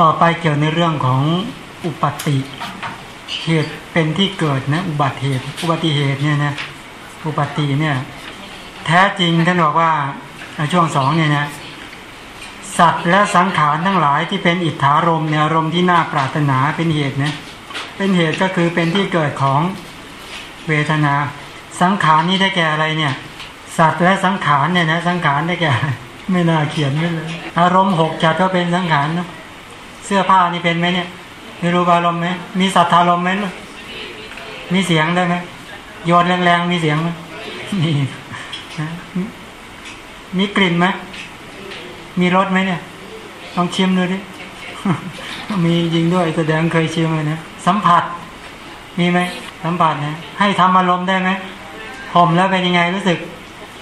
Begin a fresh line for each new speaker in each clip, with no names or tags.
ต่อไปเกี่ยวในเรื่องของอุปติเหตุเป็นที่เกิดนะอุบัติเหตุอุบัติเหตุเนี่ยนะอุบัติเนี่ยแท้จริงท่านบอกว่าช่วงสองเนี่ยนะสัตว์และสังขารทั้งหลายที่เป็นอิทธารมเนี่ยอารมณ์ที่น่าปรารถนาเป็นเหตุนะเป็นเหตุก็คือเป็นที่เกิดของเวทนา สังขารนี้ได้แก่อะไรเนี่ย สัตว์และสังขารเนี่ยนะสังขารได้แก่ ไม่น่าเขียนไม่เลยอารมณ์หกจัดก็เป็นสังขารเนาะ เสื้อผ้านี่เป็นไหมเนี่ย มีรูปอารมณ์ไหมมีสัทธารมณ์ไหมมีเสียงได้ไหมโยนแรงๆมีเสียงไหมนี่มีกลิ่นไหมมีรสไหมเนี่ยลองชิมดูดิมีจริงด้วยแสดงเคยชิมเลยนะสัมผัส มีไหมสัมผัสนะให้ทำอารมณ์ได้ไหมห่มแล้วเป็นยังไงรู้สึก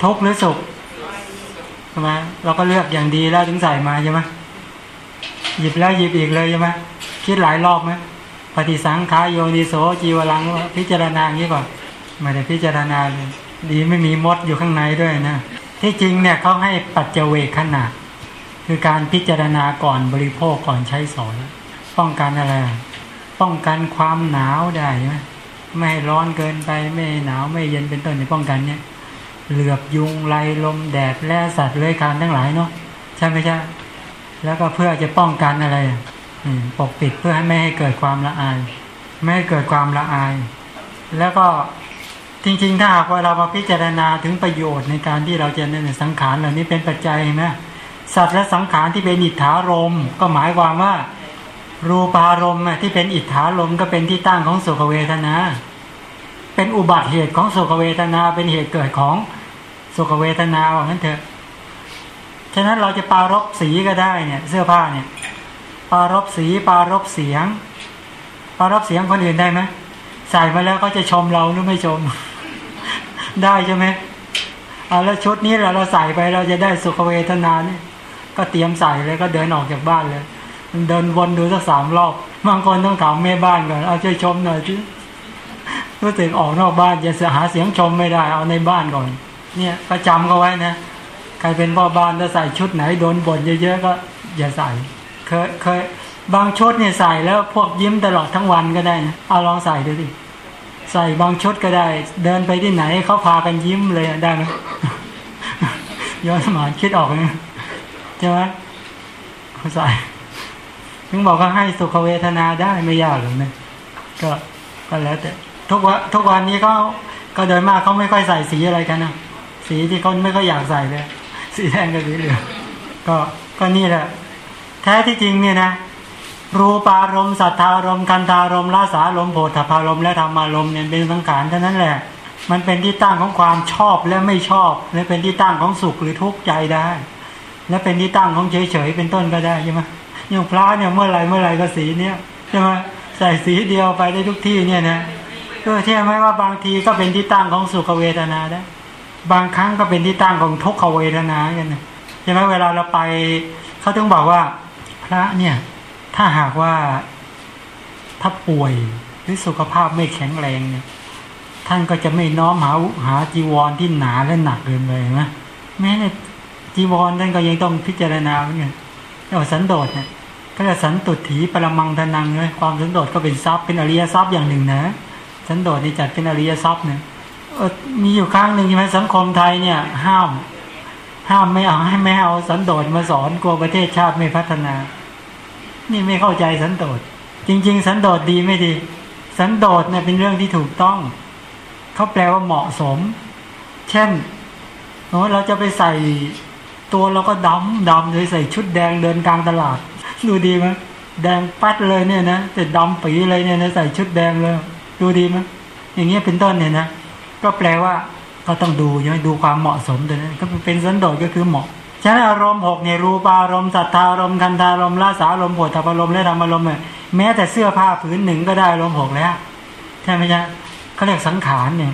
ทุกข์หรือสุขใช่ไหมเราก็เลือกอย่างดีแล้วถึงใส่มาใช่ไหม หยิบแล้วหยิบอีกเลยใช่ไหมคิดหลายรอบไหมปฏิสังขายโยนิโสจีวรังพิจารณาอย่างนี้ก่อนไม่ได้พิจารณาเลยดีไม่มีมดอยู่ข้างในด้วยนะที่จริงเนี่ยเขาให้ปัจเจเวขนาดคือการพิจารณาก่อนบริโภคก่อนใช้สอยป้องกันอะไร ป้องกันความหนาวได้ไหมไม่ให้ร้อนเกินไปไม่หนาวไม่เย็นเป็นต้นในป้องกันเนี่ยเหลือบยุงไลลมแดดและสัตว์เลื้อยคานทั้งหลายเนาะใช่ไหมใช่ แล้วก็เพื่อจะป้องกันอะไรปกปิดเพื่อให้ไม่ให้เกิดความละอาย ไม่ให้เกิดความละอาย แล้วก็จริงๆ ถ้าหากว่าเรามาพิจารณาถึงประโยชน์ในการที่เราจะในสังขารเหล่านี้เป็นปัจจัยไหมสัตว์และสังขารที่เป็นอิทธารมก็หมายความว่า รูปารมณ์ที่เป็นอิทธารมก็เป็นที่ตั้งของสุขเวทนา เป็นอุบัติเหตุของสุขเวทนาเป็นเหตุเกิดของสุขเวทนาว่างั้นเถอะ ฉะนั้นเราจะปารบสีก็ได้เนี่ยเสื้อผ้าเนี่ยปารบสีปารบเสียง ปารบเสียงคนอื่นได้ไหมใส่มาแล้วก็จะชมเราหรือไม่ชม ได้ใช่ไหมเอาแล้วชุดนี้เราเราใส่ไปเราจะได้สุขเวทนาเนี่ยก็เตรียมใส่เลยก็เดินออกจากบ้านเลยเดินวนดูสักสามรอบบางคนต้องถามแม่บ้านก่อนเอาช่วยชมหน่อยที่รู้สึกออกนอกบ้านจะหาเสียงชมไม่ได้เอาในบ้านก่อน เนี่ยประจำก็ไว้นะ ใครเป็นพ่อบ้านจะใส่ชุดไหนโดนบ่นเยอะๆก็อย่าใส่ เคยเคยบางชุดเนี่ยใส่แล้วพวกยิ้มตลอดทั้งวันก็ได้นะเอาลองใส่ดูดิใส่บางชุดก็ได้ เดินไปที่ไหนเขาพากันยิ้มเลยได้ไหมย้อนสมานคิดออกเลยใช่ไหมเขาใส่ถึงบอกว่าให้สุขเวทนาได้ไม่ยากหรอกนะก็ก็แล้วแต่ทุกวันทุกวันนี้เขาก็โดยมากเขาไม่ค่อยใส่สีอะไรกันนะสีที่เขาไม่ค่อยอยากใส่เลย สีแดงกับสีเหลืองก็ก็นี่แหละ แท้ที่จริงเนี่ยนะรูปารมณ์สัทธารมณ์กันตารมณ์ลาสารมณ์โผฏฐารมณ์และธรรมารมณ์เนี่ยเป็นสังขารเท่านั้นแหละ มันเป็นที่ตั้งของความชอบและไม่ชอบ และเป็นที่ตั้งของสุขหรือทุกข์ใจได้ และเป็นที่ตั้งของเฉยเฉยเป็นต้นก็ได้ใช่ไหมอย่างพระเนี่ยเมื่อไรเมื่อไรก็สีเนี่ยใช่ไหมใส่สีเดียวไปได้ทุกที่เนี่ยนะก็เชื่อไหมว่าบางทีก็เป็นที่ตั้งของสุขเวทนาได้ บางครั้งก็เป็นที่ตั้งของทุกขเวทนากันนะใช่ไหมเวลาเราไปเขาต้องบอกว่า พระเนี่ยถ้าหากว่าถ้าป่วยหรือสุขภาพไม่แข็งแรงเนี่ยท่านก็จะไม่น้อมหาหาจีวรที่หนาและหนักเกินไปนะแม้จีวรท่านก็ยังต้องพิจารณาเหมือนกันเอาสันโดษเนี่ยก็จะสันตุถีปรมังทนังเลยความสันโดษก็เป็นทรัพย์เป็นอริยทรัพย์อย่างหนึ่งนะ สันโดษนี่จัดเป็นอริยทรัพย์เนี่ย มีอยู่ครั้งหนึ่งใช่ไหมสังคมไทยเนี่ย ห้าม ห้ามไม่เอาให้ไม่เอาสันโดษมาสอนกลัวประเทศชาติไม่พัฒนา นี่ไม่เข้าใจสันโดษจริง ๆ สันโดษดีไม่ดี สันโดษเนี่ยเป็นเรื่องที่ถูกต้องเขาแปลว่าเหมาะสม เช่นเราจะไปใส่ตัวเราก็ดำดำเลยใส่ชุดแดงเดินกลางตลาดดูดีไหมแดงปัดเลยเนี่ยนะแต่ดำปีเลยเนี่ยนะใส่ชุดแดงเลย ดูดีไหมอย่างเงี้ยเป็นต้นเนี่ยนะ ก็แปลว่าก็ต้องดูยังดูความเหมาะสมตัวนั้นก็เป็นสันโดษก็คือเหมาะฉะนั้นอารมณ์หกเนี่ยรูปารมณ์สัทธารมณ์กันธารมณ์ลาสารมณ์ปวดทัพารมณ์และธรรมารมณ์เนี่ยแม้แต่เสื้อผ้าผืนหนึ่งก็ได้อารมณ์หกแล้วใช่ไหมจ๊ะเขาเรียกสังขารเนี่ย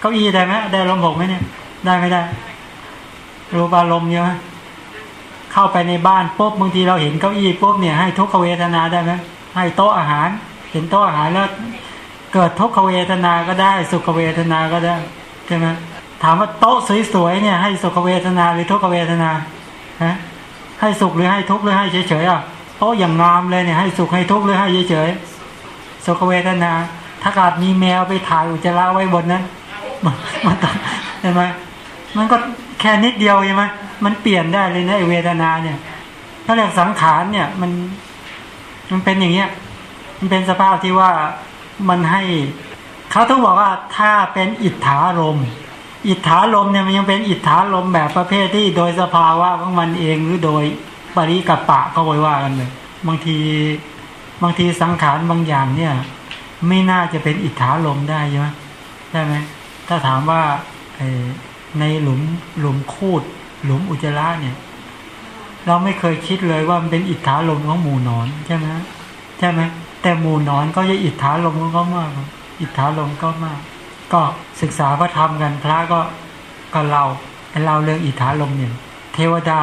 เก้าอี้ได้ไหมได้อารมณ์หกไหมเนี่ย ได้ไม่ได้ รูปารมณ์เยอะเข้าไปในบ้านปุ๊บบางทีเราเห็นเก้าอี้ปุ๊บเนี่ยให้ทุกขเวทนาได้ไหมให้โต๊ะอาหาร เห็นโต๊ะอาหารแล้ว เกิดทุกขเวทนาก็ได้ สุขเวทนาก็ได้ใช่ไหมถามว่าโต๊ะสวยๆเนี่ยให้สุขเวทนาหรือทุกขเวทนาฮะให้สุขหรือให้ทุกข์หรือให้เฉยๆอะโอ้อย่างงามเลยเนี่ยให้สุขให้ทุกข์หรือให้เฉยๆสุขเวทนา ถ้าขาดมีแมวไปถ่ายอุจจาระไว้บนนั้นมันมันต้องใช่ไหมมันก็แค่นิดเดียวใช่ไหมมันเปลี่ยนได้เลยนะไอเวทนาเนี่ยถ้าเรียกสังขารเนี่ยมันมันเป็นอย่างเงี้ย มันเป็นสภาพที่ว่า มันให้เขาต้องบอกว่าถ้าเป็นอิทธารมอิทธารมเนี่ยมันยังเป็นอิทธารมแบบประเภทที่โดยสภาวะของมันเองหรือโดยปริกับปะก็ไว้ว่ากันเลยบางทีบางทีสังขารบางอย่างเนี่ย ไม่น่าจะเป็นอิทธารมได้ใช่ไหมได้ไหมถ้าถามว่าในหลุมหลุมคูด หลุมอุจจาระเนี่ย เราไม่เคยคิดเลยว่ามันเป็นอิทธาลมของหมูนอนใช่ไหม ช่ไหมแต่หมูนอนก็จะอิทธาลมก็มาก อิทธาลมก็มาก ก็ศึกษาพระธรรมกันพระก็ก็เราเราเรื่องอิทธาลมเนี่ยเทวดา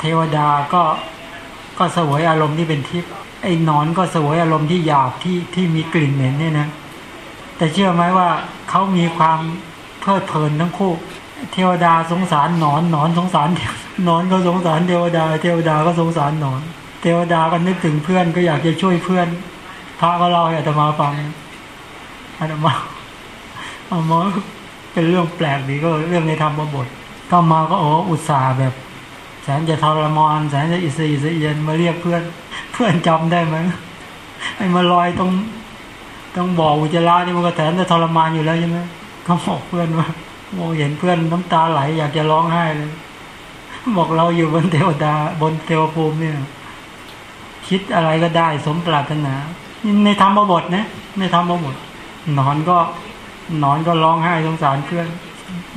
เทวดาก็ก็สวยอารมณ์ที่เป็นทิพย์ไอ้นอนก็สวยอารมณ์ที่หยาบที่ที่มีกลิ่นเหม็นเนี่ยนะแต่เชื่อไหมว่าเขามีความเพลิดเพลินทั้งคู่ เทวดาสงสารนอนนอนสงสารนอนก็สงสารเทวดา เทวดาก็สงสารนอน เทวดาก็นึกถึงเพื่อนก็อยากจะช่วยเพื่อน พระก็เล่าให้อาตมาฟังอาตมาอามาเป็นเรื่องแปลกดีก็เรื่องในธรรมบทก็มาก็โอ้อุตส่าห์แบบแสนจะทรมานแสนจะอิสอิสเอียนมาเรียกเพื่อน เพื่อนจำได้ไหมไอ้มาลอยตรงต้องบอกอุจจาระนี่มันก็แสนจะทรมานอยู่แล้วใช่ไหมก็บอกเพื่อนว่าโอ้เห็นเพื่อนน้ำตาไหลอยากจะร้องไห้เลยบอกเราอยู่บนเทวดาบนเทวภูมิเนี่ย คิดอะไรก็ได้ สมปรารถนา ในธรรมบทนะในธรรมบทนอนก็นอนก็ร้องไห้สงสารเพื่อน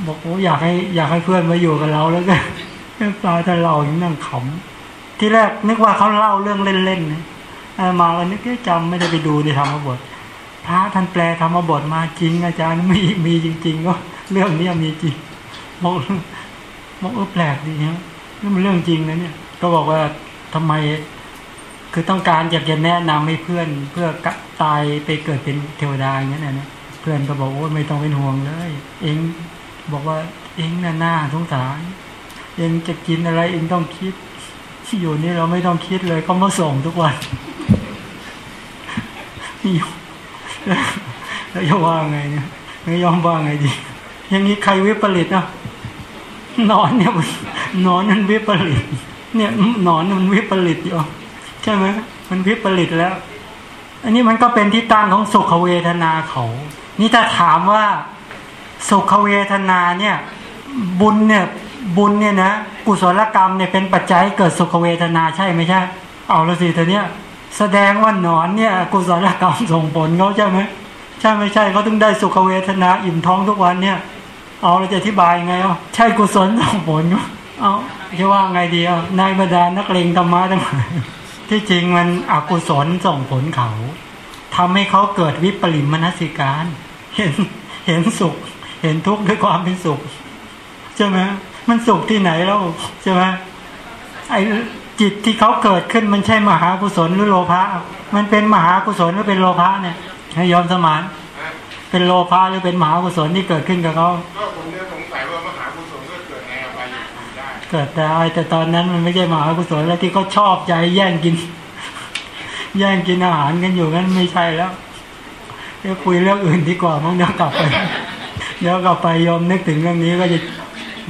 บอกโอ้อยากให้อยากให้เพื่อนมาอยู่กับเราแล้วก็ตาถ้าเราอย่างนั่งขำที่แรกนึกว่าเขาเล่าเรื่องเล่นๆนะมาวันนี้ก็จำไม่ได้ไปดูในธรรมบท พระท่านแปลธรรมบทมาจริง อาจารย์มีมีจริง ๆ ก็ เรื่องนี้มีจริงบอกบอกเออแปลกดีนะนี่มันเรื่องจริงนะเนี่ย ก็บอกว่าทำไม คือต้องการอยากจะแนะนำให้เพื่อนเพื่อกตายไปเกิดเป็นเทวดาอย่างนี้นะเพื่อนก็บอกว่าไม่ต้องเป็นห่วงเลย เองบอกว่าเองน่าหน้าสงสารเองจะกินอะไรเองต้องคิดที่อยู่นี่เราไม่ต้องคิดเลยก็มาส่งทุกวันนี่แล้วจะว่าไงเนี่ยไม่ยอมว่าไงดีอย่างนี้ใครวิปริตนะนอนเนี่ยนอนมันวิปริตเนี่ยนอนมันวิปริตอยู่ ใช่ไหมมันวิปริตแล้ว อันนี้มันก็เป็นที่ตั้งของสุขเวทนาเขา นี่ถ้าถามว่าสุขเวทนาเนี่ย บุญเนี่ยบุญเนี่ยนะกุศลกรรมเนี่ยเป็นปัจจัยเกิดสุขเวทนาใช่ไม่ใช่ เอาละสิเธอเนี่ยแสดงว่านอนเนี่ยกุศลกรรมส่งผลเขาใช่ไหมใช่ไม่ใช่เขาต้องได้สุขเวทนาอิ่มท้องทุกวันเนี่ย เอาเราจะอธิบายไงอะใช่กุศลส่งผลเอาจะว่าไงดีอะนายบดานักเลงธรรมะทั้งหลาย ที่จริงมันอกุศลส่งผลเขาทำให้เขาเกิดวิปริมนสิการ เห็นเห็นสุข เห็นทุกข์ด้วยความเป็นสุขใช่ไหมมันสุขที่ไหนแล้วใช่ไหมไอจิตที่เขาเกิดขึ้นมันใช่มหากุศลหรือโลภะมันเป็นมหากุศลหรือเป็นโลภะเนี่ยให้ยอมสมาน เป็นโลภะหรือเป็นมหากุศลที่เกิดขึ้นกับเขา
ก็ ภูมิด้
เกิดได้แต่ตอนนั้นมันไม่ใช่มหากุศลแล้วที่เขาชอบใจแย่งกิน แย่งกินอาหารกันอยู่นั้นไม่ใช่แล้วเดี๋ยวคุยเรื่องอื่นดีกว่ามั้งเดี๋ยวกลับไปเดี๋ยวกลับไปยอมนึกถึงเรื่องนี้ก็จะ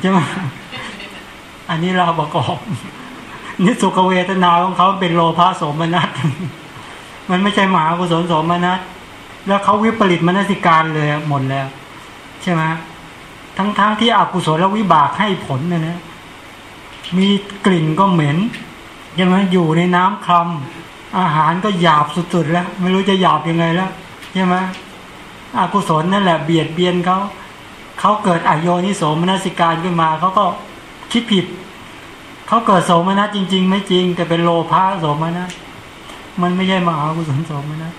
ใช่ไหมอันนี้เราประกอบนี่สุขเวทนาของเขาเป็นโลภะสมนัตมันไม่ใช่มหากุศลสมนัตแล้วเขาวิปริตมนสิการเลยหมดแล้ว ใช่ไหมทั้งๆทที่อกุศลและวิบากให้ผลนะนะ มีกลิ่นก็เหม็นใช่ไหมอยู่ในน้ำคลำอาหารก็หยาบสุดๆแล้ว ไม่รู้จะหยาบยังไงแล้วใช่ไหมอกุศลนั่นแหละเบียดเบียนเขาเขาเกิดอโยนิโสมนสิการขึ้นมาเขาก็คิดผิดเขาเกิดโสมนัสจริง ๆ ไม่จริง แต่เป็นโลภะโสมนัสมันไม่ใช่มหากุศลโสมนัส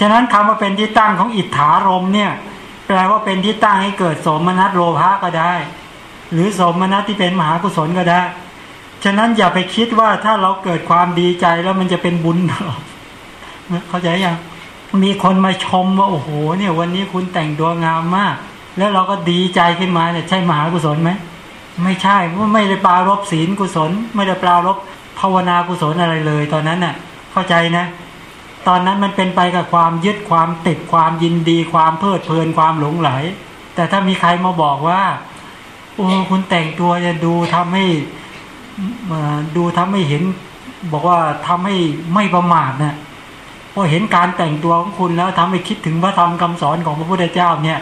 ฉะนั้นคำว่าเป็นที่ตั้งของอิทธารมเนี่ย แปลว่าเป็นที่ตั้งให้เกิดโสมนัสโลภะก็ได้ หรือสมนัสที่เป็นมหากุศลก็ได้ ฉะนั้นอย่าไปคิดว่าถ้าเราเกิดความดีใจแล้วมันจะเป็นบุญหรอกเข้าใจยังมีคนมาชมว่าโอ้โห เนี่ย วันนี้คุณแต่งตัวงามมาก แล้วเราก็ดีใจขึ้นมาเนี่ยใช่มหากุศลไหมไม่ใช่ว่าไม่ได้ปลารบศีลกุศล ไม่ได้ปลารบภาวนากุศลอะไรเลย ตอนนั้นน่ะ เข้าใจนะ ตอนนั้นมันเป็นไปกับความยึดความติดความยินดี ความเพลิดเพลินความหลงไหล แต่ถ้ามีใครมาบอกว่า โอ้คุณแต่งตัวจะดูทำให้ดูทำให้เห็น บอกว่าทำให้ไม่ประมาทนะพอเห็นการแต่งตัวของคุณแล้วทำให้คิดถึงพระธรรมคำสอนของพระพุทธเจ้าเนี่ย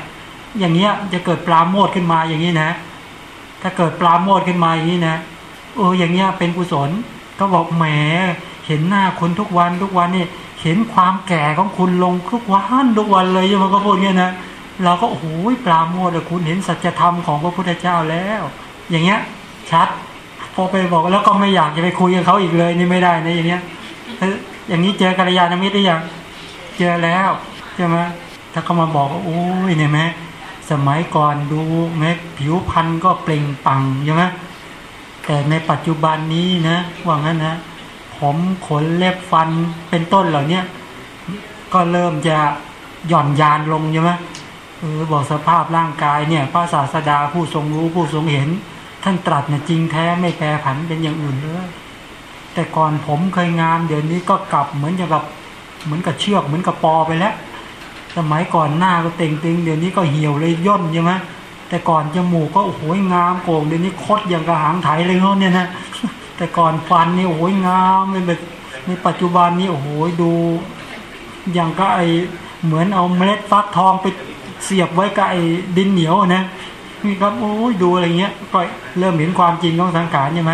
อย่างเงี้ยจะเกิดปราโมทขึ้นมาอย่างนี้นะ ถ้าเกิดปราโมทขึ้นมาอย่างนี้นะเอออย่างเงี้ยเป็นกุศลก็บอกแหมเห็นหน้าคุณทุกวันทุกวันนี่เห็นความแก่ของคุณลงทุกวันทุกวันเลยใช่ไหมก็พูดเงี้ยนะ เราก็โอ้โหปราโมทย์อะคุณเห็นสัจธรรมของพระพุทธเจ้าแล้ว อย่างเงี้ย ชัด พอไปบอกแล้วก็ไม่อยากจะไปคุยกับเขาอีกเลยนี่ไม่ได้นะอย่างเงี้ยเอ้ยอย่างนี้เจอกัลยาณมิตรหรือยังเจอแล้วใช่ไหมถ้าเขามาบอกว่าโอ้ยเนี่ยไหมสมัยก่อนดูแม้ผิวพรรณก็เปล่งปังใช่ไหมแต่ในปัจจุบันนี้นะว่างั้นนะผมขนเล็บฟันเป็นต้นเหล่าเนี้ยก็เริ่มจะหย่อนยานลงใช่ไหม เออบอกสภาพร่างกายเนี่ยพระศาสดาผู้ทรงรู้ผู้ทรงเห็น ท่านตรัสเนี่ยจริงแท้ไม่แปรผันเป็นอย่างอื่นเลยแต่ก่อนผมเคยงามเดี๋ยวนี้ก็กลับเหมือนจะแบบเหมือนกับเชือกเหมือนกับปอไปแล้ว สมัยก่อนหน้าก็เต่งตึงเดี๋ยวนี้ก็เหี่ยวเลยย่นใช่ไหมแต่ก่อนจมูกก็โอ้โหงามโก่งเดี๋ยวนี้คดอย่างกระหางไถเลยเขาเนี่ยนะแต่ก่อนฟันนี่โอ้โหงามเลยแบบในปัจจุบันนี้โอ้โหดูอย่างก็ไอเหมือนเอาเมล็ดฟักทองไป เสียบไว้กับไอดินเหนียวนะนี่ครับโอ้ยดูอะไรเงี้ยก็เริ่มเห็นความจริงของสังขารใช่ไหม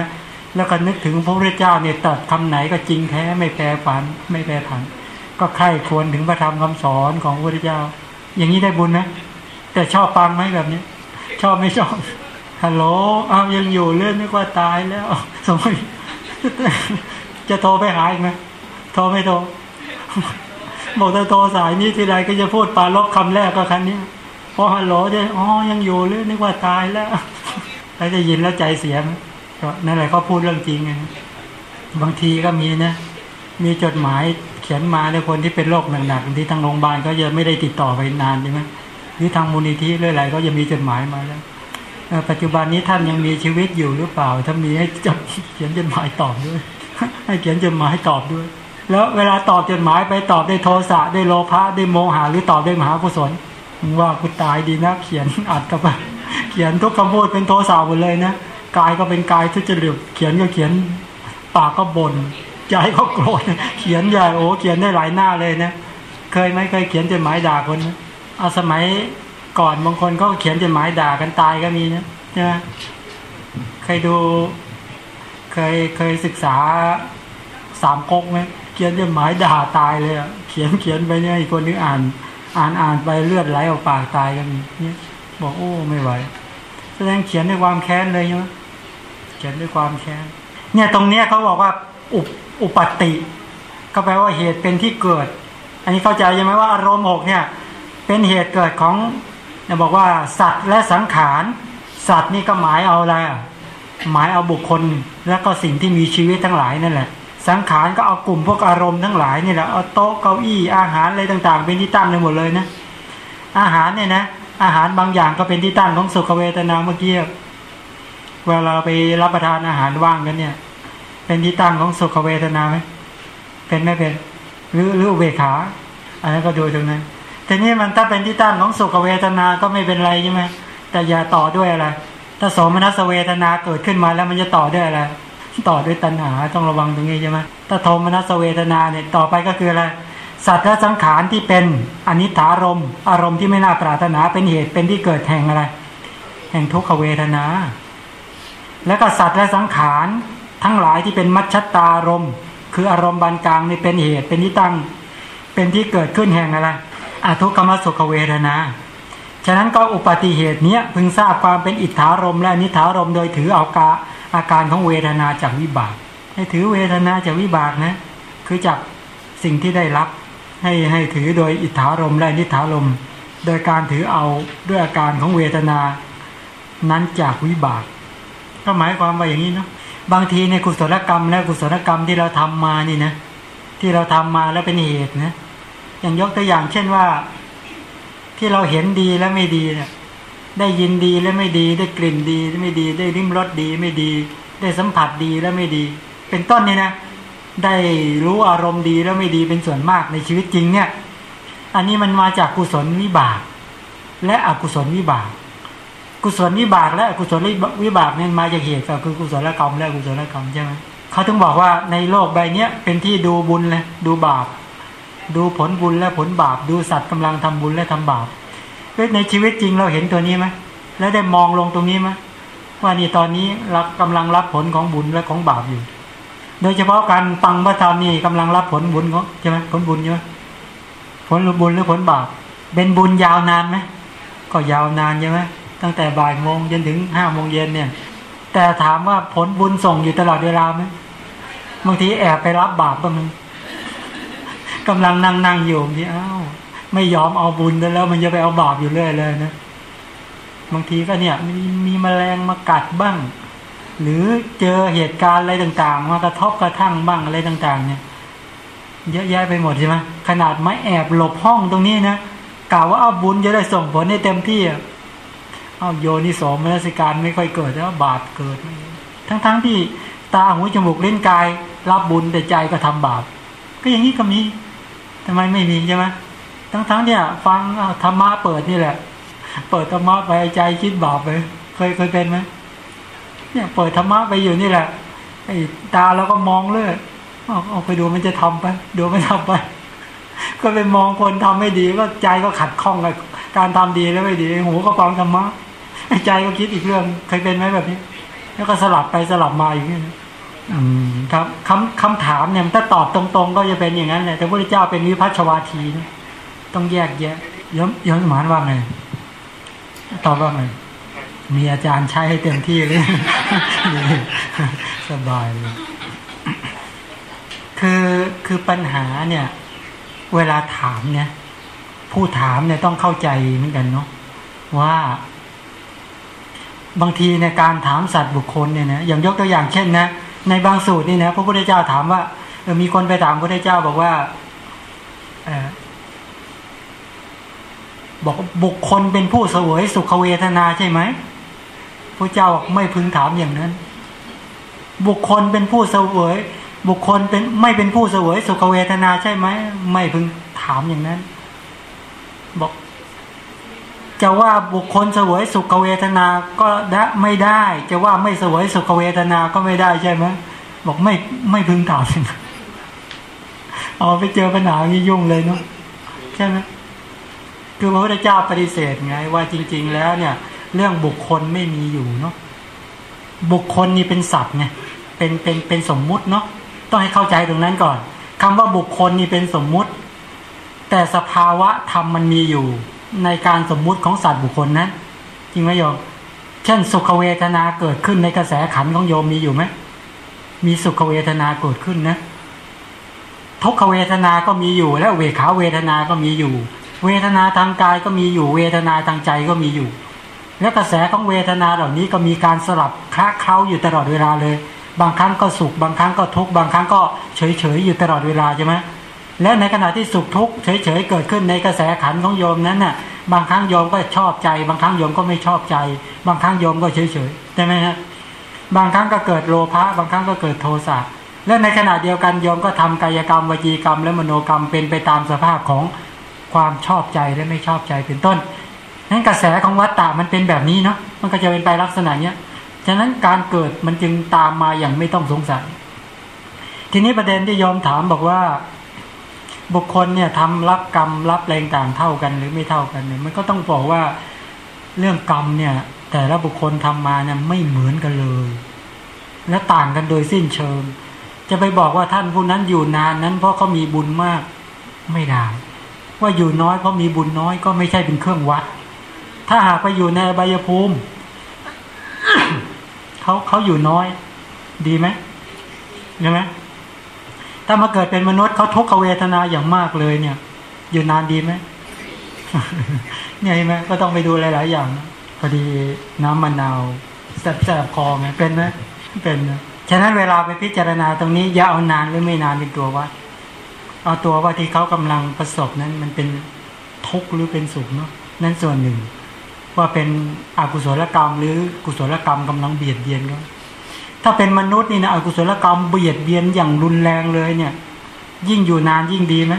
แล้วก็นึกถึงพระพุทธเจ้าเนี่ยตรัสคำไหนก็จริงแท้ไม่แปรผันไม่แปรผัน ก็ใคร่ควรถึงพระธรรมคำสอนของพระพุทธเจ้า อย่างนี้ได้บุญไหมแต่ชอบฟังไหมแบบนี้ ชอบไม่ชอบฮัลโหลอ้าวยังอยู่เลื่อนนึกว่าตายแล้วสมัยจะโทรไปหาอีกไหมโทรไม่โทร บอกถ้าโทรสายนี้ทีไรก็จะพูดปาลบคำแรกก็คันนี้พอฮัลโหลจะอ๋อยังอยู่หรือนึกว่าตายแล้วแล้วจะยินแล้วใจเสียไหมก็นั่นแหละเขาพูดเรื่องจริงไงบางทีก็มีนะ มีจดหมายเขียนมาในคนที่เป็นโรคหนักๆที่ทางโรงพยาบาลก็ยังไม่ได้ติดต่อไปนานใช่ไหมหรือทางมูลนิธิเรื่อยๆก็ยังมีจดหมายมาแล้วปัจจุบันนี้ท่านยังมีชีวิตอยู่หรือเปล่า ถ้ามีให้จดเขียนจดหมายตอบด้วย ให้เขียนจดหมายตอบด้วย แล้วเวลาตอบจดหมายไปตอบได้โทสะได้โลภะได้โมหะหรือตอบได้มหากุศลว่ากูตายดีนะ เขียนอัดกับไปเขียนทุกคำพูดเป็นโทสะหมดเลยนะกายก็เป็นกายทุจริตเขียนก็เขียนปากก็บน่นใจก็โกรธเขียนใหญ่โอ้เขียนได้หลายหน้าเลยนะเคยไหมเคยเขียนจดหมายด่าคนนะเอาสมัยก่อนบางคนก็เขียนจดหมายด่ากันตายก็มีนะใช่ไหมเคยดู เคยเคยศึกษาสามก๊กไหม เขียนจดหมายด่าตายเลยอะเขียนเขียนไปเนี่ยอีกคนนึงอ่าน อ่านอ่านไปเลือดไหลออกปากตายก็มีเนี่ยบอกโอ้ไม่ไหว แสดงเขียนด้วยความแค้นเลยใช่ไหมเขียนด้วยความแค้นเนี่ยตรงเนี้ยเขาบอกว่าอุปอุปัตติ ก็แปลว่าเหตุเป็นที่เกิด อันนี้เข้าใจใช่ไหมว่าอารมณ์หกเนี่ย เป็นเหตุเกิดของเนี่ยบอกว่าสัตว์และสังขาร สัตว์นี่ก็หมายเอาอะไรอะหมายเอาบุคคล แล้วก็สิ่งที่มีชีวิตทั้งหลายนั่นแหละ สังขารก็เอากลุ่มพวกอารมณ์ทั้งหลายนี่แหละเอาโต๊ะเก้าอี้อาหารอะไรต่าง ๆ เป็นที่ตั้งในหมดเลยนะ อาหารเนี่ยนะอาหารบางอย่างก็เป็นที่ตั้งของสุขเวทนาเมื่อกี้เวลาไปรับประทานอาหารว่างกันเนี่ย เป็นที่ตั้งของสุขเวทนาไหมเป็นไม่เป็นหรือหรืออุเบกขาอันนั้นก็ดูตรงนั้นทีนี้มันถ้าเป็นที่ตั้งของสุขเวทนาก็ไม่เป็นไรใช่ไหมแต่อย่าต่อด้วยอะไรถ้าสมนัสเวทนาเกิดขึ้นมาแล้วมันจะต่อด้วยอะไร ต่อด้วยตัณหาต้องระวังตรงนี้ใช่ไหมถ้าโทมนัสเวทนาเนี่ยต่อไปก็คืออะไรสัตว์และสังขารที่เป็นอนิจฐารมอารมณ์ที่ไม่น่าปรารถนาเป็นเหตุเป็นที่เกิดแห่งอะไร แห่งทุกขเวทนา แล้วก็สัตว์และสังขารทั้งหลายที่เป็นมัชชตารมคืออารมณ์บานกลางนี่เป็นเหตุเป็นที่ตั้งเป็นที่เกิดขึ้นแห่งอะไรอาทุกขมสุขเวทนาฉะนั้นก็อุปติเหตุเนี้ยพึงทราบความเป็นอิทธารมและอนิธารมโดยถือเอากา อาการของเวทนาจากวิบากให้ถือเวทนาจากวิบากนะ คือจากสิ่งที่ได้รับ ให้ให้ถือโดยอิทธารมและนิธารม โดยการถือเอาด้วยอาการของเวทนา นั้นจากวิบาก ก็หมายความว่าอย่างนี้เนาะบางทีในกุศลกรรมและกุศลกรรมที่เราทำมานี่นะที่เราทำมาแล้วเป็นเหตุนะอย่างยกตัวอย่างเช่นว่า ที่เราเห็นดีและไม่ดีเนี่ย ได้ยินดีและไม่ดีได้กลิ่นดีและไม่ดี ได้ริมรสดีไม่ดี ได้สัมผัสดีและไม่ดี เป็นต้นเนี่ยนะ ได้รู้อารมณ์ดีแล้วไม่ดีเป็นส่วนมากในชีวิตจริงเนี่ย อันนี้มันมาจากกุศลวิบาก และอกุศลวิบาก กุศลวิบาก และอกุศลวิบากเนี่ยมาจากเหตุก็คือกุศลกรรมและอกุศลกรรมใช่ไหมเขาถึงบอกว่าในโลกใบเนี้ยเป็นที่ดูบุญเลยดูบาป ดูผลบุญและผลบาป ดูสัตว์กำลังทำบุญและทำบาป ในชีวิตจริงเราเห็นตัวนี้ไหมแล้วได้มองลงตรงนี้ไหมว่านี่ตอนนี้เรากำลังรับผลของบุญและของบาปอยู่ โดยเฉพาะการฟังพระธรรมนี่กำลังรับผลบุญเขาใช่ไหมผลบุญใช่ไหมผลบุญหรือผลบาป เป็นบุญยาวนานไหมก็ยาวนานใช่ไหมตั้งแต่บ่ายโมงจนถึงห้าโมงเย็นเนี่ย แต่ถามว่าผลบุญส่งอยู่ตลอดเวลาไหมบางทีแอบไปรับบาปบ้างกำลังนั่งนั่งอยู่ที่อ้าว ไม่ยอมเอาบุญแล้ว มันจะไปเอาบาปอยู่เรื่อยเลยนะบางทีก็เนี่ยมีมีแมลงมากัดบ้าง หรือเจอเหตุการณ์อะไรต่างๆ มากระทบกระทั่งบ้างอะไรต่าง ๆ เนี่ย เยอะแยะไปหมดใช่ไหมขนาดไม้แอบหลบห้องตรงนี้นะกล่าวว่าเอาบุญจะได้ส่งผลให้เต็มที่เอาโยนิโสมนสิการไม่ค่อยเกิดแล้วบาปเกิด ทั้งๆทที่ตาหูจมูกเล่นกาย รับบุญแต่ใจก็ทำบาป ก็อย่างนี้ก็มีทำไมไม่มีใช่ไหม ทั้งๆเนี่ย ฟังธรรมะเปิดนี่แหละ เปิดธรรมะไปใจคิดบาปไปเคยเคยเป็นไหมเนี่ยเปิดธรรมะไปอยู่นี่แหละไอ้ตาเราก็มองเลื่อยเอาไปดูมันจะทำไป ดูไม่ทำไป ก็ไปมองคนทำไม่ดีก็ใจก็ขัดข้องกับการทำดีแล้วไม่ดีหูก็ฟังธรรมะใจก็คิดอีกเรื่องเคยเป็นไหมแบบนี้ แล้วก็สลับไปสลับมาอย่างนี้อืมครับคำคำถามเนี่ยถ้าตอบตรง ๆ ก็จะเป็นอย่างนั้นแหละแต่พระเจ้าเป็นวิพัชวาทีนะ ต้องแยกแยะย้อมย้อมสมานว่าไงตอบว่าไงมีอาจารย์ใช้ให้เต็มที่เลยสบายเลยคือคือปัญหาเนี่ย เวลาถามเนี่ย ผู้ถามเนี่ยต้องเข้าใจเหมือนกันเนาะว่า บางทีในการถามสัตว์บุคคลเนี่ยนะอย่างยกตัวอย่างเช่นนะในบางสูตรนี่นะพระพุทธเจ้าถามว่าเออมีคนไปถามพระพุทธเจ้าบอกว่า บอกบุคคลเป็นผู้เสวยสุขเวทนาใช่ไหมพระเจ้าไม่พึงถามอย่างนั้น บุคคลเป็นผู้เสวย บุคคลเป็นไม่เป็นผู้เสวยสุขเวทนาใช่ไหมไม่พึงถามอย่างนั้น บอก จะว่าบุคคลเสวยสุขเวทนาก็ได้ไม่ได้ จะว่าไม่เสวยสุขเวทนาก็ไม่ได้ใช่ไหมบอกไม่ไม่พึงถามเอาไปเจอปัญหานี้ยุ่งเลยเนาะใช่ไหม คือพระพุทธเจ้าปฏิเสธไงว่าจริง ๆ แล้วเนี่ย เรื่องบุคคลไม่มีอยู่เนาะบุคคลนี่เป็นสัตว์ไงเป็นเป็นเป็นสมมุติเนาะต้องให้เข้าใจตรงนั้นก่อนคำว่าบุคคลนี่เป็นสมมุติ แต่สภาวะธรรมมันมีอยู่ ในการสมมุติของสัตว์บุคคลนั้นจริงไหมโยมเช่นสุขเวทนาเกิดขึ้นในกระแสขันของโยมมีอยู่ไหมมีสุขเวทนาเกิดขึ้นนะทุกขเวทนาก็มีอยู่ และเวขาเวทนาก็มีอยู่ เวทนาทางกายก็มีอยู่ เวทนาทางใจก็มีอยู่ และกระแสของเวทนาเหล่านี้ก็มีการสลับคละเคล้าอยู่ตลอดเวลาเลย บางครั้งก็สุข บางครั้งก็ทุกข์บางครั้งก็เฉยเฉยอยู่ตลอดเวลาใช่ไหมและในขณะที่สุขทุกข์เฉยเฉยเกิดขึ้นในกระแสขันของโยมนั้นน่ะบางครั้งโยมก็ชอบใจ บางครั้งโยมก็ไม่ชอบใจ บางครั้งโยมก็เฉยเฉยใช่ไหมฮะบางครั้งก็เกิดโลภะบางครั้งก็เกิดโทสะและในขณะเดียวกันโยมก็ทำกายกรรมวจีกรรม และมโนกรรมเป็นไปตามสภาพของ ความชอบใจและไม่ชอบใจเป็นต้นนั้นกระแสของวัตตะมันเป็นแบบนี้เนาะมันก็จะเป็นไปลักษณะเนี้ยฉะนั้นการเกิดมันจึงตามมาอย่างไม่ต้องสงสัย ทีนี้ประเด็นที่ยอมถามบอกว่า บุคคลเนี่ยทำรับกรรมรับแรงต่างเท่ากันหรือไม่เท่ากันเนี่ยมันก็ต้องบอกว่าเรื่องกรรมเนี่ย แต่ละบุคคลทำมาเนี่ยไม่เหมือนกันเลย และต่างกันโดยสิ้นเชิง จะไปบอกว่าท่านผู้นั้นอยู่นานนั้นเพราะเขามีบุญมากไม่ได้ ว่าอยู่น้อยเพราะมีบุญน้อยก็ไม่ใช่เป็นเครื่องวัด ถ้าหากไปอยู่ในใบยภูมิเขาเขาอยู่น้อย ดีไหมใช่ไหมถ้ามาเกิดเป็นมนุษย์เขาทุกขเวทนาอย่างมากเลยเนี่ย อยู่นานดีไหมเนี่ยเห็นไหมก็ต้องไปดูหลาย ๆ อย่างพอดีน้ำมะนาวแสบๆคอไงเป็นไหมเป็นนะฉะนั้นเวลาไปพิจารณาตรงนี้อย่าเอานานหรือไม่นานเป็นตัววัด เอาตัวว่าที่เขากำลังประสบนั้นมันเป็นทุกข์หรือเป็นสุขเนาะนั่นส่วนหนึ่ง ว่าเป็นอกุศลกรรม หรือกุศลกรรมกำลังเบียดเบียนเขาถ้าเป็นมนุษย์นี่นะอกุศลกรรมเบียดเบียนอย่างรุนแรงเลยเนี่ย ยิ่งอยู่นานยิ่งดีไหม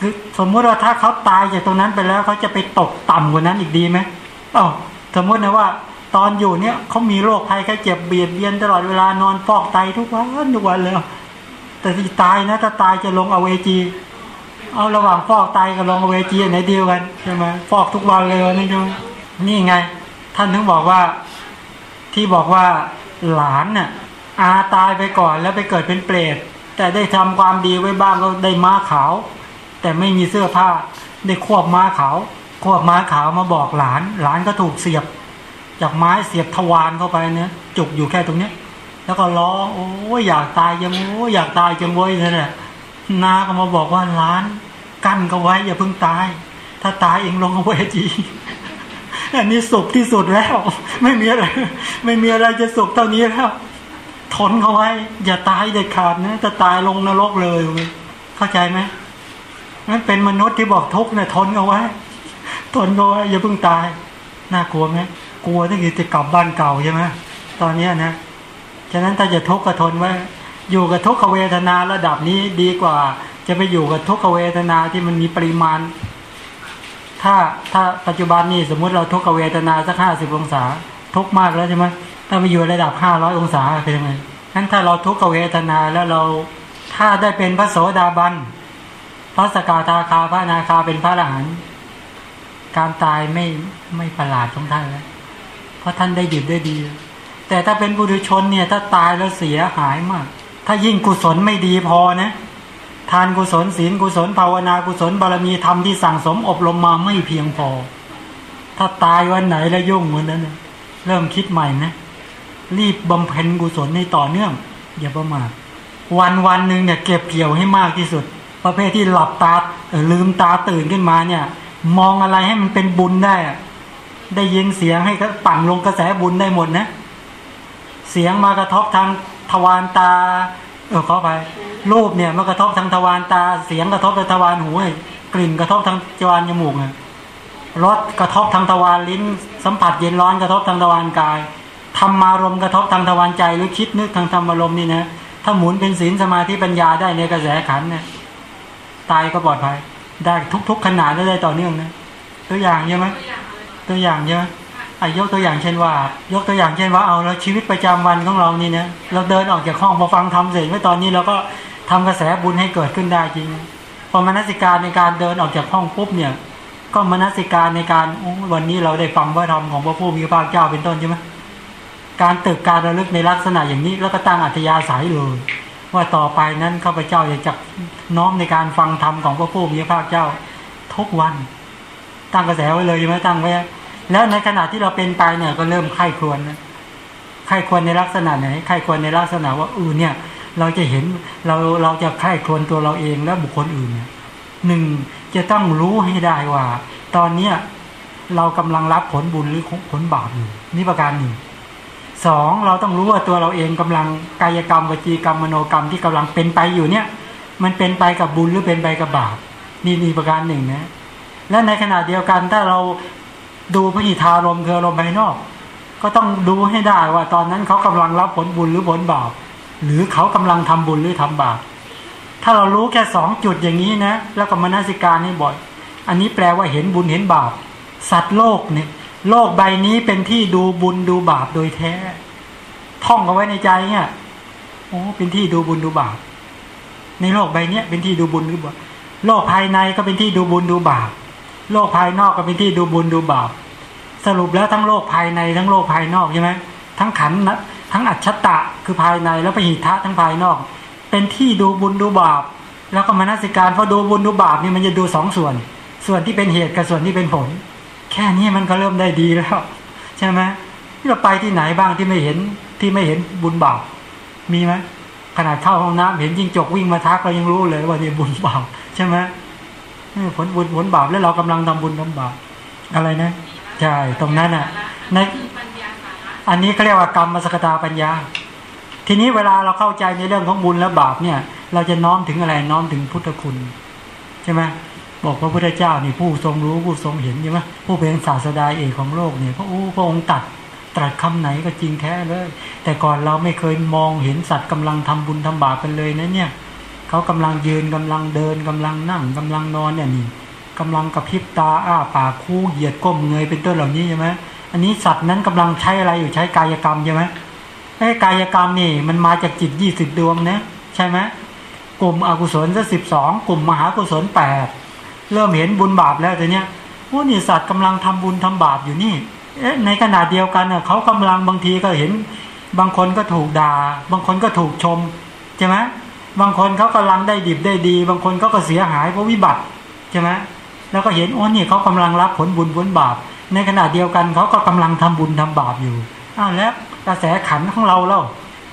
คือสมมติว่าถ้าเขาตายจากตรงนั้นไปแล้วเขาจะไปตกต่ำกว่านั้นอีกดีไหมอ๋อสมมตินะว่าตอนอยู่เนี่ยเขามีโรคภัยแค่เจ็บเบียดเบียนตลอดเวลานอนฟอกไตทุกวันทุกวันเลย แต่ที่ตายนะถ้าตายจะลงอเวจี เอาระหว่างฟอกไตกับลงอเวจีไหนเดียวกันใช่ไหมฟอกทุกวันเลยวันนี้ใช่ไหมนี่ไง ท่านถึงบอกว่าที่บอกว่าหลานน่ะอาตายไปก่อนแล้วไปเกิดเป็นเปรตแต่ได้ทำความดีไว้บ้างก็ได้ม้าขาว แต่ไม่มีเสื้อผ้าได้ควบม้าขาว ควบม้าขาวมาบอกหลาน หลานก็ถูกเสียบ จากไม้เสียบทวารเข้าไปเนี่ยจุกอยู่แค่ตรงเนี้ย แล้วก็ร้องโอ้ยอยากตายยังโอ้ยอยากตายจังเว้ยนั่นแหละนาก็มาบอกว่าหลานกั้นก็ไว้ อย่าเพิ่งตาย ถ้าตายเองลงเว้จีอันนี้สุขที่สุดแล้ว ไม่มีอะไร ไม่มีอะไรจะสุขเท่านี้แล้ว ทนเขาไว้ อย่าตายเด็ดขาดนะจะตายลงนรกเลย เข้าใจไหมนั่นเป็นมนุษย์ที่บอกทุกข์เนี่ยทนเขาไว้ ทนเขาไว้อย่าเพิ่งตาย น่ากลัวไหมกลัวที่จะกลับบ้านเก่าใช่ไหมตอนเนี้นะ ฉะนั้นถ้าจะทุกข์ก็ทนไว้อยู่กับทุกขเวทนาระดับนี้ดีกว่า จะไปอยู่กับทุกขเวทนาที่มันมีปริมาณ ถ้าถ้าปัจจุบันนี่สมมุติเราทุกขเวทนาสักห้าสิบองศา ทุกมากแล้วใช่ไหมถ้าไปอยู่ระดับห้าร้อยองศาเป็นยังไงนั้นถ้าเราทุกขเวทนาแล้วเราถ้าได้เป็นพระโสดาบันพระสกทาคาพระนาคาเป็นพระอรหันต์การตายไม่ไม่ประหลาดของท่านแล้วเพราะท่านได้หยุดได้ดี แต่ถ้าเป็นบุรุชนเนี่ยถ้าตายแล้วเสียหายมาก ถ้ายิ่งกุศลไม่ดีพอนะ ทานกุศลศีลกุศลภาวนากุศลบารมีธรรมที่สั่งสมอบรมมาไม่เพียงพอ ถ้าตายวันไหนแล้วยุ่งเหมือนนั้นนะเริ่มคิดใหม่นะรีบบำเพ็ญกุศลให้ต่อเนื่องอย่าประมาทวันวันหนึ่งเนี่ยเก็บเกี่ยวให้มากที่สุด ประเภทที่หลับตาเออลืมตาตื่นขึ้นมาเนี่ย มองอะไรให้มันเป็นบุญได้อะได้ยินเสียงให้ก็ปั่นลงกระแสบุญได้หมดนะ เสียงมากระทบทางทวารตา เออขอไปรูปเนี่ยมากระทบทางทวารตา เสียงกระทบทางทวารหูกลิ่นกระทบทางทวารจมูกรสกระทบทางทวารลิ้น สัมผัสเย็นร้อนกระทบทางทวารกายธรรมารมกระทบทางทวารใจหรือคิดนึกทางธรรมารมนี่นะถ้าหมุนเป็นศีลสมาธิปัญญาได้ในกระแสขันเนี่ยตายก็ปลอดภัยได้ทุก ๆ ขนาดได้ต่อเนื่องนะตัวอย่างใช่ไหมตัวอย่างใช่ไหม อายกตัวอย่างเช่นว่า ยกตัวอย่างเช่นว่าเอาแล้วชีวิตประจำวันของเรานี่นะเราเดินออกจากห้องพอฟังทำเสร็จเมื่อตอนนี้เราก็ทำกระแสบุญให้เกิดขึ้นได้จริงพอมนสิการในการเดินออกจากห้องปุ๊บเนี่ย ก็มนสิการในการวันนี้เราได้ฟังพระธรรมของพระผู้มีพระเจ้าเป็นต้นใช่ไหมการตึกการระลึกในลักษณะอย่างนี้แล้วก็ตั้งอัธยาศัยเลยว่าต่อไปนั้นข้าพเจ้าจะน้อมในการฟังธรรมของพระผู้มีพระเจ้าทุกวัน ตั้งกระแสไว้เลยใช่ไหมตั้งไว้ แล้วในขณะที่เราเป็นไปเนี่ยก็เริ่มไข้ควรนะไข้ควรในลักษณะไหนไข้ควรในลักษณะว่าเออเนี่ย เราจะเห็นเราเราจะไข้ควรตัวเราเองและบุคคลอื่นเนี่ยหนึ่งจะต้องรู้ให้ได้ว่า ตอนเนี้ยเรากำลังรับผลบุญหรือผลบาปอยู่นี่ประการหนึ่งสองเราต้องรู้ว่าตัวเราเองกำลังกายกรรมวจีกรรมมโนกรรมที่กำลังเป็นไปอยู่เนี่ย มันเป็นไปกับบุญหรือเป็นไปกับบาปนี่นี่ประการหนึ่งนะและในขณะเดียวกันถ้าเรา ดูพระหิทารมคืออารมณ์ภายนอก ก็ต้องดูให้ได้ว่าตอนนั้นเขากำลังรับผลบุญหรือผลบาปหรือเขากำลังทำบุญหรือทำบาปถ้าเรารู้แค่สองจุดอย่างนี้นะ แล้วก็มานาสิการให้บ่อย อันนี้แปลว่าเห็นบุญเห็นบาปสัตว์โลกเนี่ยโลกใบนี้เป็นที่ดูบุญดูบาปโดยแท้ ท่องเอาไว้ในใจเนี่ยโอ้เป็นที่ดูบุญดูบาปในโลกใบนี้เป็นที่ดูบุญดูบาปโลกภายในก็เป็นที่ดูบุญดูบาป โลกภายนอกก็เป็นที่ดูบุญดูบาป สรุปแล้วทั้งโลกภายในทั้งโลกภายนอกใช่ไหมทั้งขันนะทั้งอัจฉตะคือภายในแล้วไปหิทะทั้งภายนอก เป็นที่ดูบุญดูบาป แล้วก็มานสิการพอดูบุญดูบาปนี่มันจะดูสองส่วน ส่วนที่เป็นเหตุกับส่วนที่เป็นผล แค่นี้มันก็เริ่มได้ดีแล้ว ใช่ไหมเราไปที่ไหนบ้างที่ไม่เห็นที่ไม่เห็นบุญบาปมีไหมขนาดเข้าห้องน้ำเห็นจิงจกวิ่งมาทักเรายังรู้เลยว่านี่บุญบาปใช่ไหม ผลบุญผลบาปแล้วเรากำลังทำบุญทำบาปอะไรนะใช่ตรงนั้นอะในอันนี้เขาเรียกว่ากรรมมสกตาปัญญา ทีนี้เวลาเราเข้าใจในเรื่องของบุญและบาปเนี่ย เราจะน้อมถึงอะไรน้อมถึงพุทธคุณใช่ไหมบอกพระพุทธเจ้านี่ผู้ทรงรู้ผู้ทรงเห็นใช่ไหมผู้เป็นศาสดาเอกของโลกเนี่ยพระอู้พระองค์ตัดตรัสคำไหนก็จริงแท้เลย แต่ก่อนเราไม่เคยมองเห็นสัตว์กำลังทำบุญทำบาปกันเลยนะเนี่ย เขากำลังยืนกำลังเดินกำลังนั่งกำลังนอนเนี่ยนี่กำลังกระพริบตาอ้าปากคู่เหยียดก้มเงยเป็นต้นเหล่านี้ใช่ไหมอันนี้สัตว์นั้นกำลังใช้อะไรอยู่ใช้กายกรรมใช่ไหมไอ้กายกรรมนี่มันมาจากจิตยี่สิบดวงนะใช่ไหมกลุ่มอกุศลสักสิบสองกลุ่มมหากุศลแปดเริ่มเห็นบุญบาปแล้วแต่เนี้ยโอ้นี่สัตว์กำลังทำบุญทำบาปอยู่นี่เอ๊ะในขณะเดียวกันเน่ะเขากำลังบางทีก็เห็น บางคนก็ถูกด่าบางคนก็ถูกชมใช่ไหม บางคนเขากำลังได้ดิบได้ดี บางคนเขาก็เสียหายเพราะวิบัติใช่ไหมแล้วก็เห็นโอ้นี่เขากำลังรับผลบุญผลบาป ในขณะเดียวกันเขาก็กำลังทำบุญทำบาปอยู่อ้าวแล้วกระแสขันของเราเล่า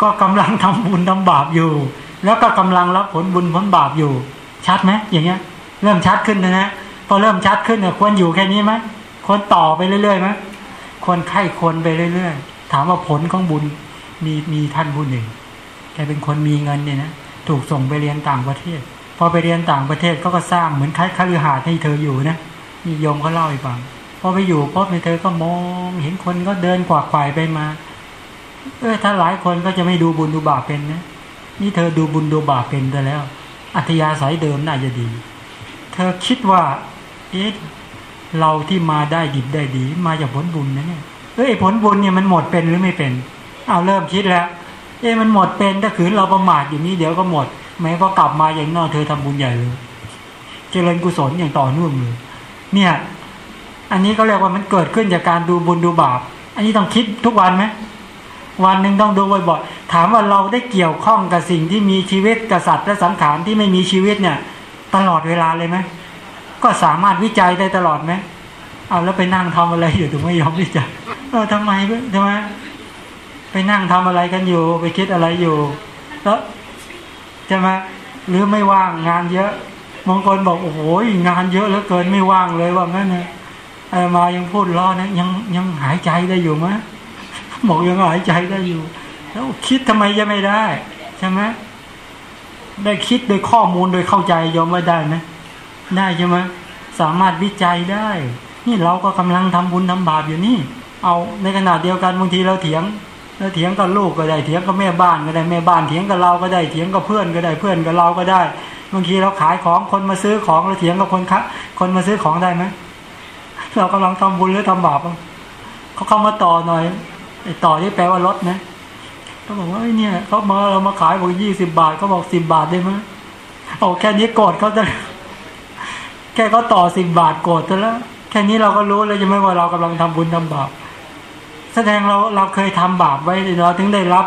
ก็กำลังทำบุญทำบาปอยู่ แล้วก็กำลังรับผลบุญผลบาปอยู่ ชัดไหมอย่างเงี้ย เริ่มชัดขึ้นนะนะพอเริ่มชัดขึ้นเนี่ยควรอยู่แค่นี้ไหมควรต่อไปเรื่อยๆไหมควรไข้ควรไปเรื่อยๆ ถามว่าผลของบุญมีมีท่านผู้หนึ่งแกเป็นคนมีเงินเนี่ยนะ ถูกส่งไปเรียนต่างประเทศ พอไปเรียนต่างประเทศเขาก็สร้างเหมือนคล้ายคฤหาสน์ให้เธออยู่นะนี่โยมเขาเล่าให้ฟังพอไปอยู่พบในเธอก็มองเห็นคนก็เดินกวาดควายไปมา เออถ้าหลายคนก็จะไม่ดูบุญดูบาปเป็นนะนี่เธอดูบุญดูบาปเป็นแต่แล้ว อัธยาศัยเดิมน่าจะดี เธอคิดว่าเอ๊ะเราที่มาได้ดิบได้ดี มาจากผลบุญนะเนี่ยเอ้ยผลบุญเนี่ยมันหมดเป็นหรือไม่เป็นเอาเริ่มคิดแล้ว เอ๊มันหมดเป็นถ้าขืนเราประมาทอยู่นี้เดี๋ยวก็หมด แม้ก็กลับมาอย่างนอกเธอทำบุญใหญ่เลยเจริญกุศลอย่างต่อเนื่องเลยเนี่ย อันนี้ก็เรียกว่ามันเกิดขึ้นจากการดูบุญดูบาป อันนี้ต้องคิดทุกวันไหมวันหนึ่งต้องดูบ่อยๆถามว่าเราได้เกี่ยวข้องกับสิ่งที่มีชีวิตกับสัตว์และสังขารที่ไม่มีชีวิตเนี่ย ตลอดเวลาเลยไหมก็สามารถวิจัยได้ตลอดไหมเอาแล้วไปนั่งทำอะไรอยู่ถึงไม่ยอมวิจัยเออทำไมทำไม ไปนั่งทำอะไรกันอยู่ ไปคิดอะไรอยู่ แล้วใช่ไหรือไม่ว่างงานเยอะบางคนบอกโอ้โหงานเยอะเหลือเกินไม่ว่างเลยว่างั้นนะไอ้มายังพูดล้อนะยังยังหายใจได้อยู่ไหมบอกยังหายใจได้อยู่ แล้วคิดทำไมจะไม่ได้ใช่ไหมได้คิดโดยข้อมูลโดยเข้าใจยอมว่าได้ไหมได้ใช่ไหมสามารถวิจัยได้ นี่เราก็กำลังทำบุญทำบาปอยู่นี่ เอาในขณะเดียวกันบางทีเราเถียง เราเถียงกับลูกก็ได้เถียงกับแม่บ้านก็ได้แม่บ้านเถียงกับเราก็ได้เถียงกับเพื่อนก็ได้เพื่อนกับเราก็ได้บางทีเราขายของคนมาซื้อของเราเถียงกับคนคะคนมาซื้อของได้ไหมเรากำลังทำบุญหรือทำบาปเขาเข้ามาต่อหน่อยไอ้ต่อที่แปลว่าลดนะเขาบอกว่าเนี่ยเขามาเรามาขายบอกยี่สิบาทเขาบอกสิบบาทได้ไหมโอ้แค่นี้โกรธเขาจะแค่เขาต่อสิบบาทโกรธซะแล้วแค่นี้เราก็รู้แล้วจะไม่ว่าเรากำลังทำบุญทำบาป แสดงเราเราเคยทำบาปไว้เราถึงได้รับ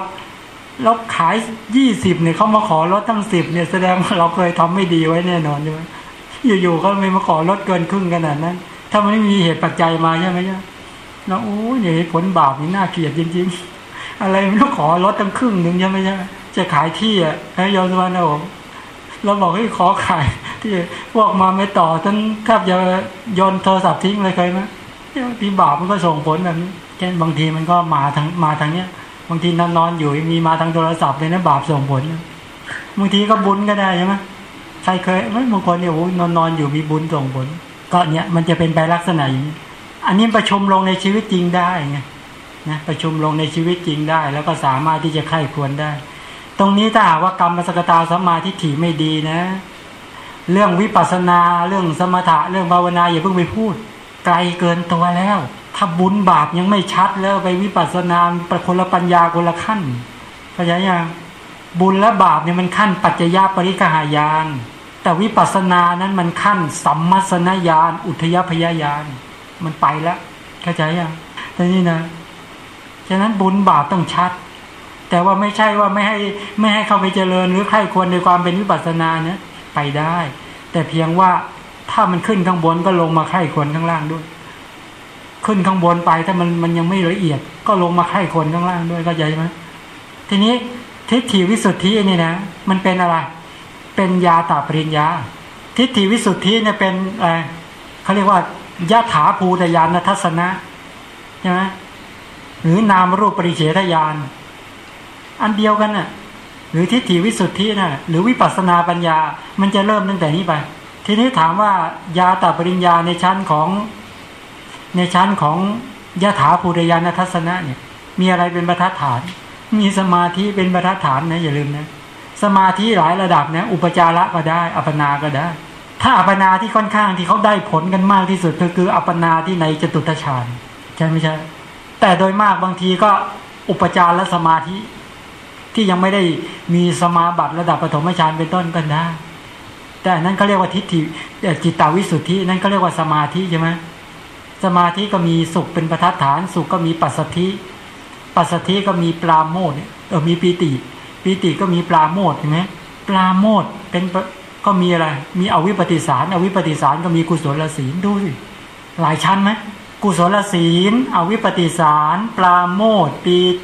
แล้วขายยี่สิบเนี่ยเขามาขอลดตั้งสิบเนี่ยแสดงว่าเราเคยทำไม่ดีไว้แน่นอนใช่ไหมอยู่ๆเขาไม่มาขอลดเกินครึ่งขนาดนั้น ถ้ามันไม่มีเหตุปัจจัยมาใช่ไหมเนี่ยแล้วโอ้ยอย่างนี้ผลบาปนี่น่าเกลียดจริง ๆ อะไรไม่ต้องขอลดตั้งครึ่งหนึ่งใช่ไหมใช่จะขายที่อะให้ยอมสวรรค์นะผมเราบอกให้ขอขายที่พวกมาไม่ต่อท่านแทบจะโยนโทรศัพท์ทิ้งเลยเคยไหมที่บาปมันก็ส่งผลแบบนี้ แค่บางทีมันก็มาทางมาทางเนี้ย บางทีนอนนอนอยู่มีมาทางโทรศัพท์เลยนะบาปส่งผลบางทีก็บุญก็ได้ใช่ไหมใครเคยไม่บางคนเนี่ยโอ้นอนนอนอยู่มีบุญส่งผล ก็เนี่ยมันจะเป็นไปลักษณะอย่างนี้ อันนี้ประชุมลงในชีวิตจริงได้ไงนะประชุมลงในชีวิตจริงได้ แล้วก็สามารถที่จะไข้ควรได้ ตรงนี้ถ้าหากว่ากรรมสกตาสมมาทิฏฐิไม่ดีนะ เรื่องวิปัสสนาเรื่องสมถะเรื่องภาวนาอย่าเพิ่งไปพูด ไกลเกินตัวแล้ว ถ้าบุญบาปยังไม่ชัดแล้วไปวิปัสสนาประคนละปัญญาคนละขั้นเข้าใจยังบุญและบาปเนี่ยมันขั้นปัจจยปริกหายาน แต่วิปัสสนานั้นมันขั้นสัมมัสนญาณอุทยพยญาณมันไปแล้วเข้าใจยังแต่นี่นะฉะนั้นบุญบาปต้องชัด แต่ว่าไม่ใช่ว่าไม่ให้ไม่ให้เข้าไปเจริญหรือใครควรในความเป็นวิปัสสนาเนี่ยไปได้ แต่เพียงว่าถ้ามันขึ้นข้างบนก็ลงมาไข้ควรข้างล่างด้วย ขึ้นข้างบนไปถ้ามันมันยังไม่ละเอียด ก็ลงมาไข้ควรข้างล่างด้วยเข้าใจไหมทีนี้ทิฏฐิวิสุทธินี่นะ มันเป็นอะไร เป็นยาตาปริญญา ทิฏฐิวิสุทธิเนี่ยเป็นอะไรเขาเรียกว่ายะถาภูตยานทัศนะใช่ไหมหรือนามรูปปริเฉทยาน อันเดียวกันน่ะ หรือทิฏฐิวิสุทธิน่ะ หรือวิปัสนาปัญญา มันจะเริ่มตั้งแต่นี้ไป ทีนี้ถามว่ายาตาปริญญาในชั้นของ ในชั้นของยถาภูริยานทัศนะเนี่ย มีอะไรเป็นประทัดฐาน มีสมาธิเป็นประทัดฐานนะอย่าลืมนะ สมาธิหลายระดับนะอุปจาระก็ได้ อัปนาก็ได้ ถ้าอัปนาที่ค่อนข้างที่เขาได้ผลกันมากที่สุดก็คืออัปนาที่ในจตุตฌานใช่ไม่ใช่ แต่โดยมากบางทีก็อุปจาระสมาธิ ที่ยังไม่ได้มีสมาบัติระดับปฐมฌานเป็นต้นก็ได้แต่นั้นเขาเรียกว่าทิฏฐิจิตตาวิสุทธิ นั่นก็เรียกว่าสมาธิใช่ไหม สมาธิก็มีสุขเป็นประทัดฐาน สุขก็มีปัสสธิ ปัสสธิก็มีปราโมทเออมีปีติปีติก็มีปราโมทใช่ไหมปราโมทเป็นก็มีอะไร มีอวิปปิสารอวิปปิสารก็มีกุศลศีลดูสิหลายชั้นไหมกุศลศีลอวิปปิสาร ปราโมทปีติ